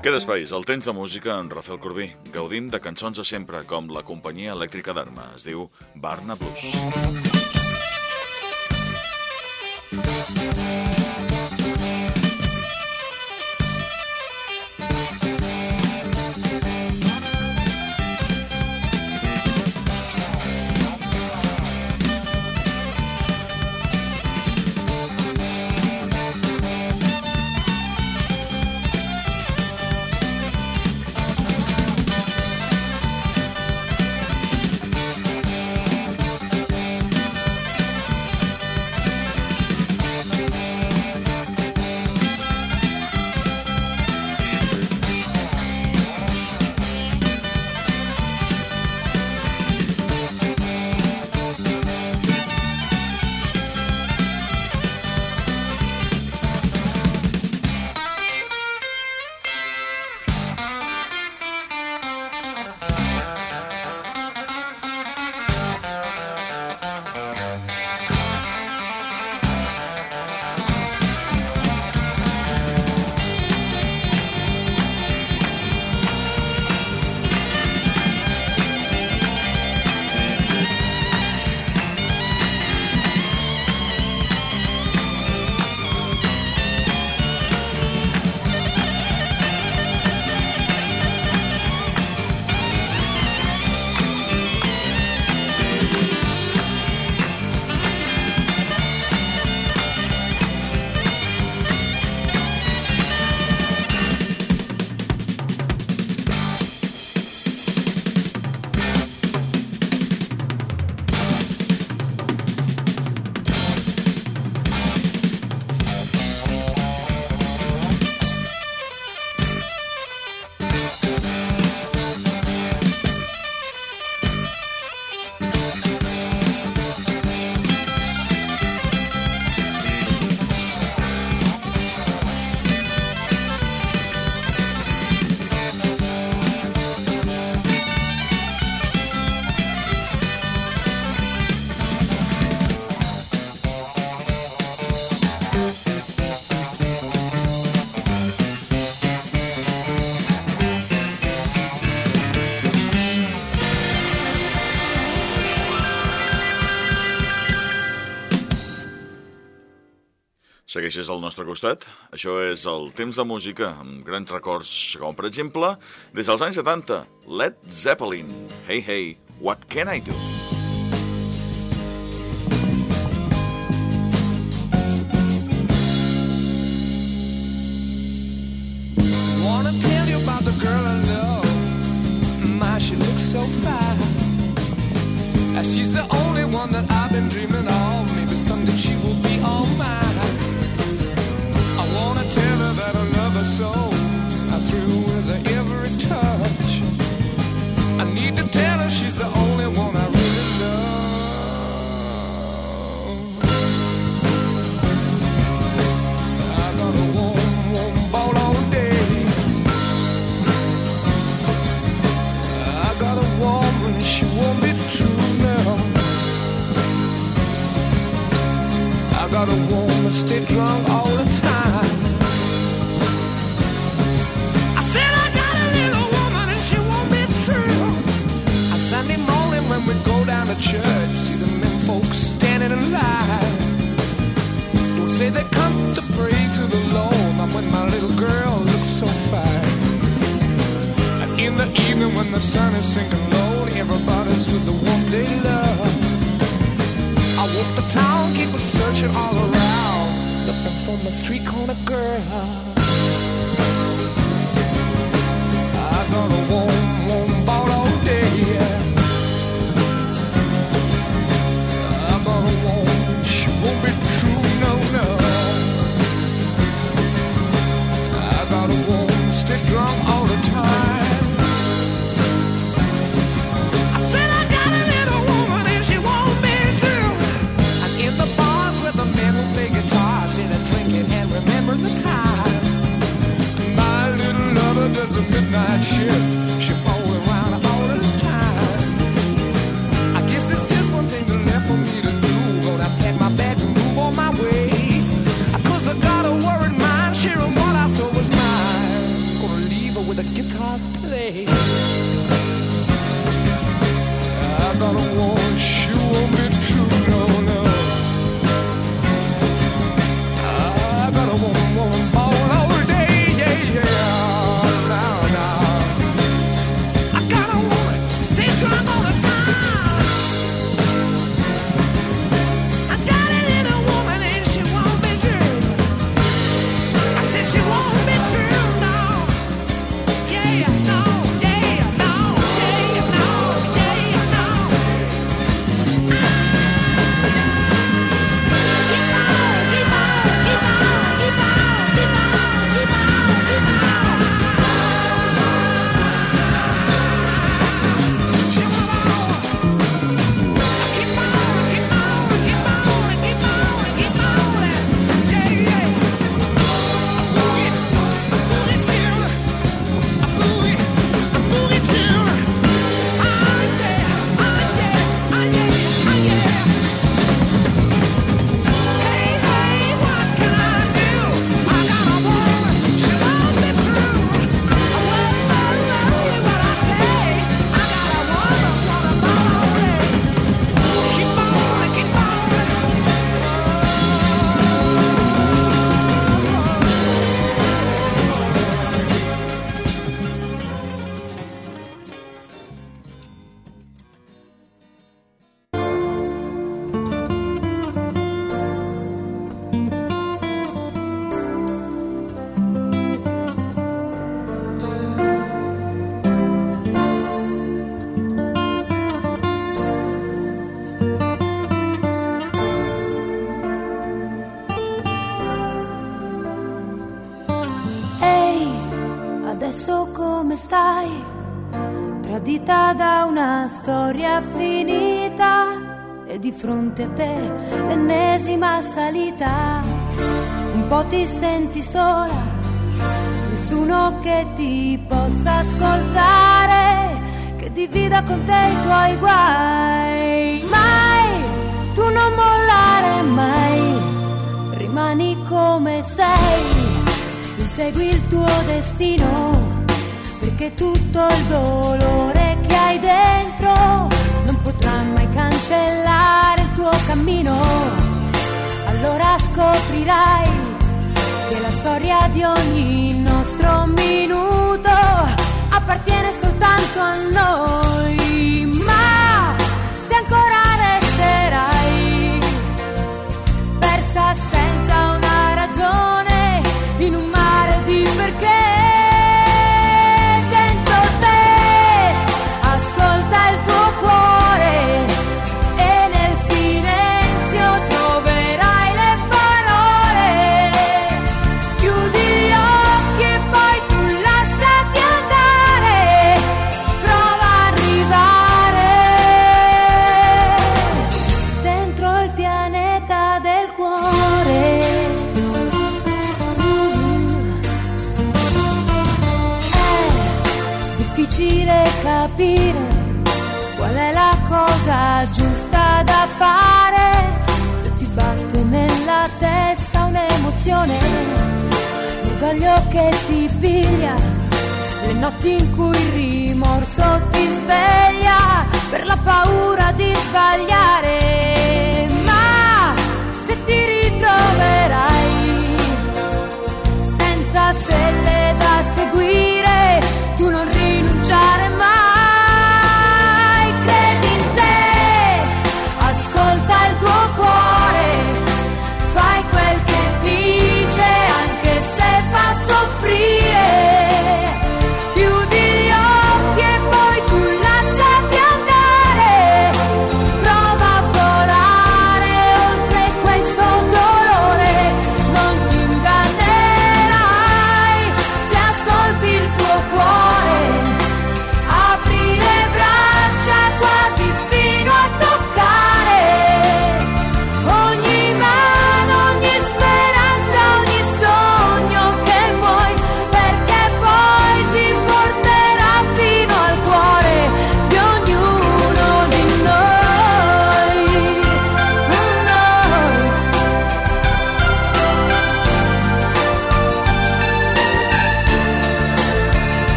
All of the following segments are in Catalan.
Queda espais El temps de música en Rafael Corbí. Gaudim de cançons de sempre, com la companyia elèctrica d'arma. Es diu Barna Blues. Segueixes al nostre costat. Això és el temps de música, amb grans records, com per exemple, des dels anys 70, Led Zeppelin. Hey, hey, what can I do? drunk all street corner girl. e di fronte a te l'ennesima salita. Un po' ti senti sola, nessuno che ti possa ascoltare, che divida con te i tuoi guai. Mai, tu non mollare mai, rimani come sei, insegui il tuo destino, perché tutto il dolore che hai dentro potrà mai cancellare il tuo cammino. Allora scoprirai che la storia di ogni nostro minuto appartiene soltanto a noi. spiglia, le notti in cui il rimorso ti sveglia per la paura di sbagliare.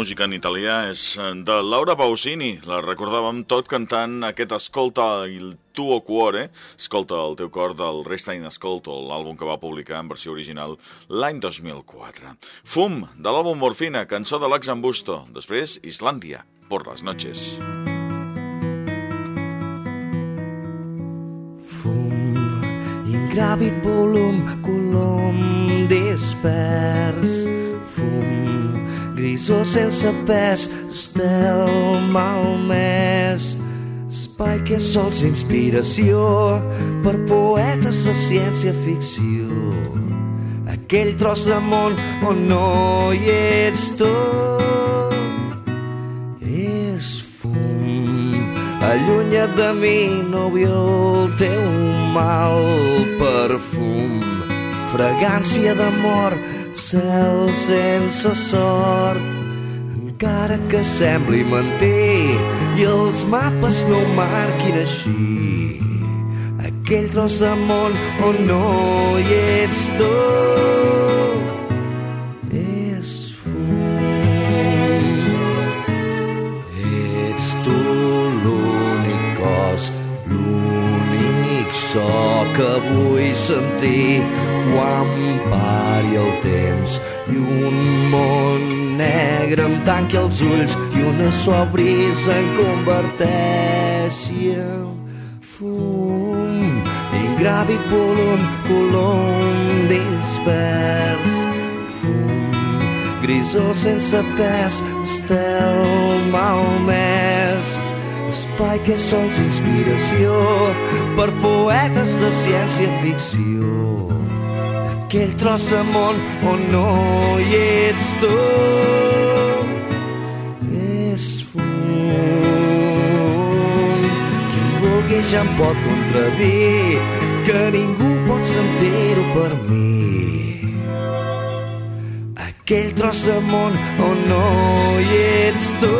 Música en italià, és eh, de Laura Pausini. La recordàvem tot cantant aquest Escolta il tuo cuore, Escolta el teu cor del Resta in Ascolto, l'àlbum que va publicar en versió original l'any 2004. Fum, de l'àlbum Morfina, cançó de l'Axambusto. Després, Islàndia, por las noches. Fum, ingràvid volum, colom dispers, fum, grisó sense pes, estel malmès. Espai que sols inspiració per poetes de ciència-ficció. Aquell tros de món on no hi ets tu. És fum, allunya't de mi, no vull el teu mal perfum. Fragància d'amor, cel sense sort. Encara que sembli mentir i els mapes no ho marquin així. Aquell tros de món on no hi ets tu so que vull sentir quan pari el temps. I un món negre em tanqui els ulls i una sobrisa em converteixi en fum. Ingràvid volum colom dispers fum. Grisó sense pes estel malmès espai que sols inspiració per poetes de ciència-ficció. Aquell tros de món on no hi ets tu és fum. Qui vulgui ja em pot contradir que ningú pot sentir-ho per mi. Aquell tros de món on no hi ets tu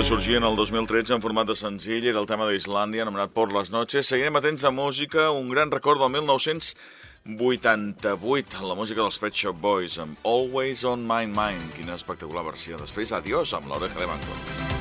que sorgien el 2013 en format de senzill era el tema d'Islàndia, anomenat Por les Noches. Seguirem atents a música, un gran record del 1988, la música dels Pet Shop Boys, amb Always on My Mind. Quina espectacular versió. Després, adiós amb l'oreja de Van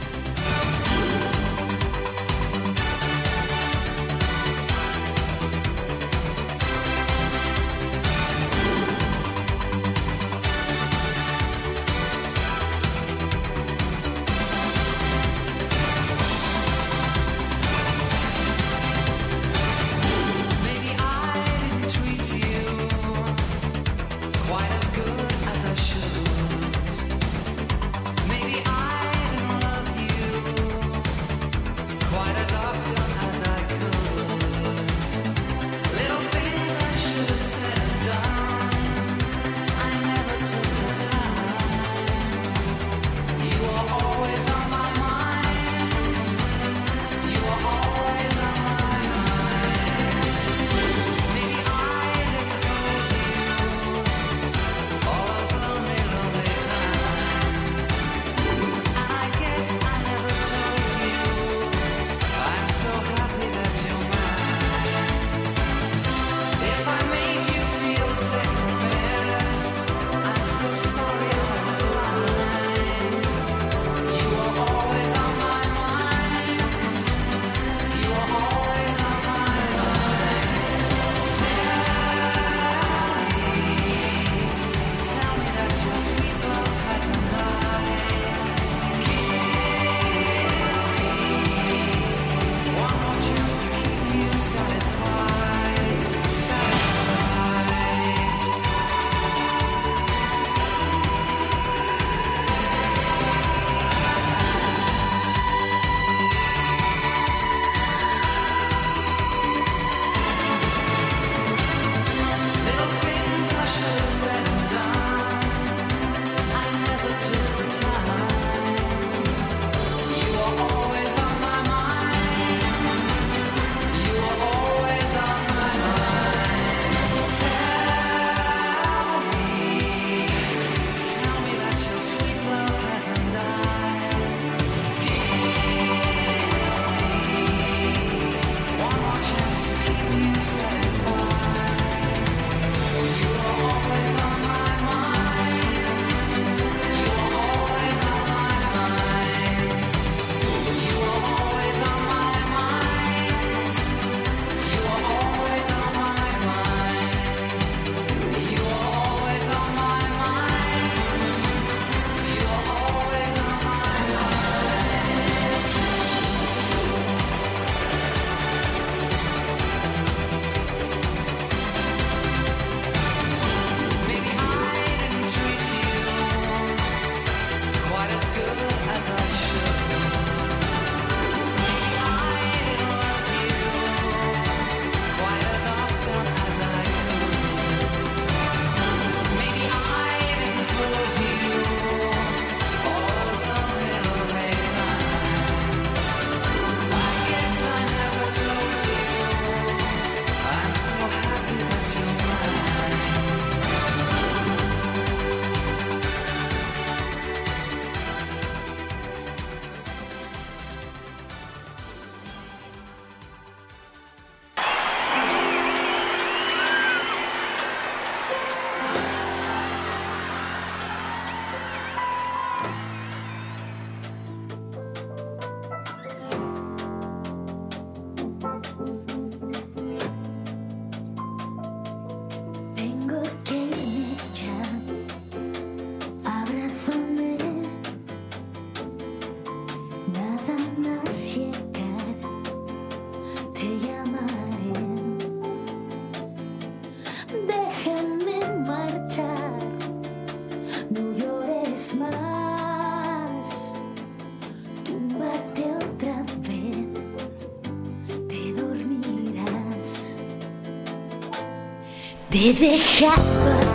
Te deja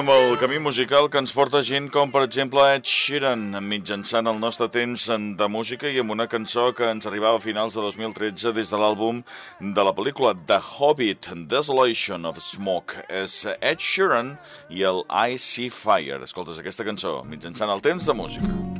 amb el camí musical que ens porta gent com, per exemple, Ed Sheeran, mitjançant el nostre temps de música i amb una cançó que ens arribava a finals de 2013 des de l'àlbum de la pel·lícula The Hobbit, Desolation of Smoke. És Ed Sheeran i el I See Fire. Escoltes aquesta cançó mitjançant el temps de música.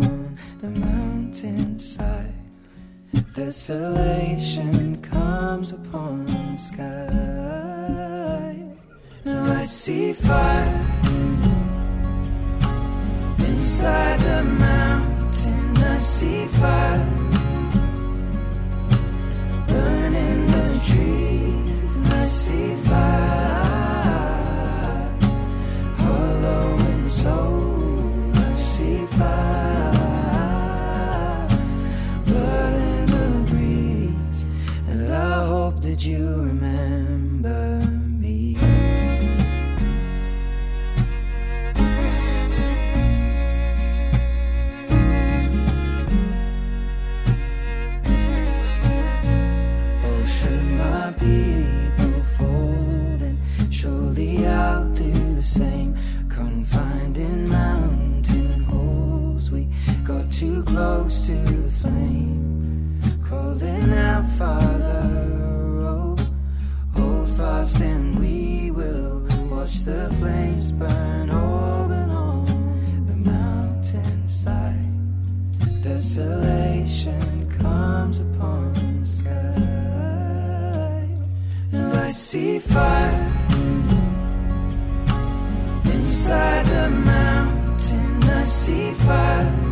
Desolation comes upon the sky. Now I see fire inside the mountain. I see fire burning the trees. I see fire you see fire